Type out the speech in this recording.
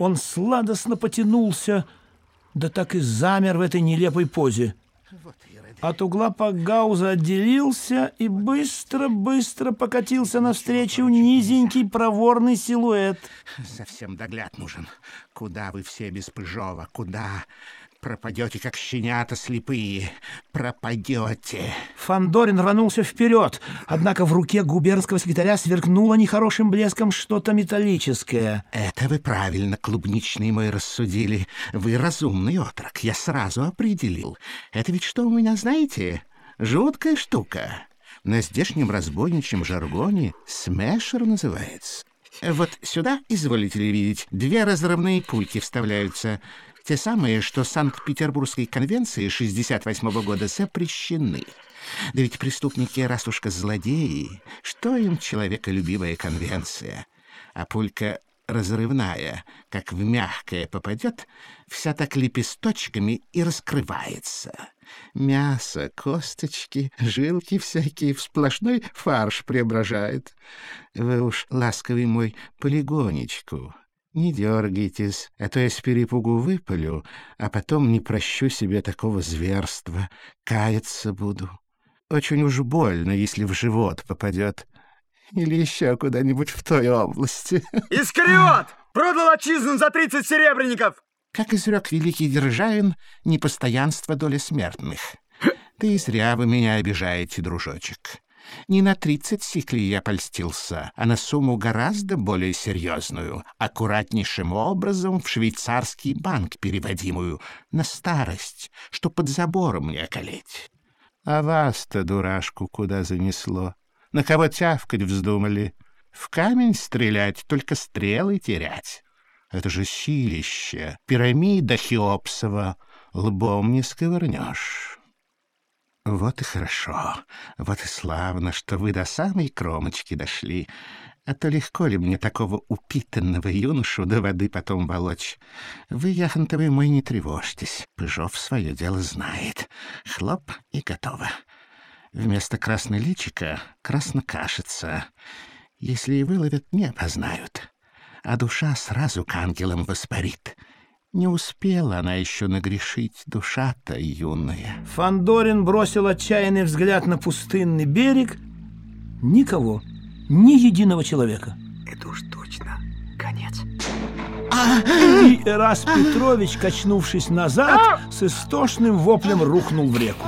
Он сладостно потянулся, да так и замер в этой нелепой позе. От угла Пагауза отделился и быстро-быстро покатился навстречу низенький проворный силуэт. Совсем догляд нужен. Куда вы все без Пыжова? Куда? Пропадете, как щенята слепые. Пропадете. Фандорин рванулся вперед, однако в руке губернского секретаря сверкнуло нехорошим блеском что-то металлическое. Это вы правильно, клубничный мой, рассудили. Вы разумный отрок, я сразу определил. Это ведь что у меня, знаете? Жуткая штука. На здешнем разбойничьем жаргоне смешер называется. Вот сюда, изволите ли видеть, две разрывные пульки вставляются. Те самые, что Санкт-Петербургской конвенции 68 года запрещены. Да ведь преступники, раз уж злодеи, что им человеколюбивая конвенция? А пулька разрывная, как в мягкое попадет, вся так лепесточками и раскрывается. Мясо, косточки, жилки всякие в сплошной фарш преображает. Вы уж, ласковый мой, полигонечку, не дергайтесь, а то я с перепугу выпалю, а потом не прощу себе такого зверства, каяться буду. Очень уж больно, если в живот попадет. Или еще куда-нибудь в той области. Искариот! Продал отчизну за тридцать серебряников! Как изрек великий Державин, непостоянство доли смертных. Да и зря вы меня обижаете, дружочек. Не на тридцать сиклей я польстился, а на сумму гораздо более серьезную, аккуратнейшим образом в швейцарский банк переводимую, на старость, что под забором не околеть. А вас-то, дурашку, куда занесло? На кого тявкать вздумали? В камень стрелять, только стрелы терять. Это же силище, пирамида Хеопсова, лбом не сковырнешь. Вот и хорошо, вот и славно, что вы до самой кромочки дошли. А то легко ли мне такого упитанного юношу до воды потом волочь? Вы, Яхонтовый мой, не тревожьтесь. Пыжов свое дело знает. Хлоп и готово. Вместо красной личика краснокашица. Если и выловят, не опознают. А душа сразу к ангелам воспарит — не успела она еще нагрешить, душа-то юная. Фандорин бросил отчаянный взгляд на пустынный берег. Никого, ни единого человека. Это уж точно конец. И Эрас Петрович, качнувшись назад, с истошным воплем рухнул в реку.